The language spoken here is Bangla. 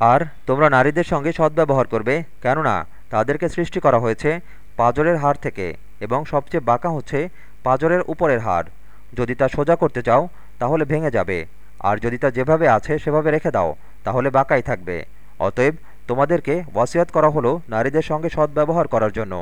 আর তোমরা নারীদের সঙ্গে সদ্ব্যবহার করবে, কেননা তাদেরকে সৃষ্টি করা হয়েছে পাজরের হাড় থেকে, এবং সবচেয়ে বাঁকা হচ্ছে পাজরের উপরের হাড়। যদি তা সোজা করতে চাও, তাহলে ভেঙে যাবে, আর যদি তা যেভাবে আছে সেভাবে রেখে দাও, তাহলে বাঁকাই থাকবে। অতএব তোমাদেরকে ওয়াসিয়াত করা হলো নারীদের সঙ্গে সদ্ব্যবহার করার জন্য।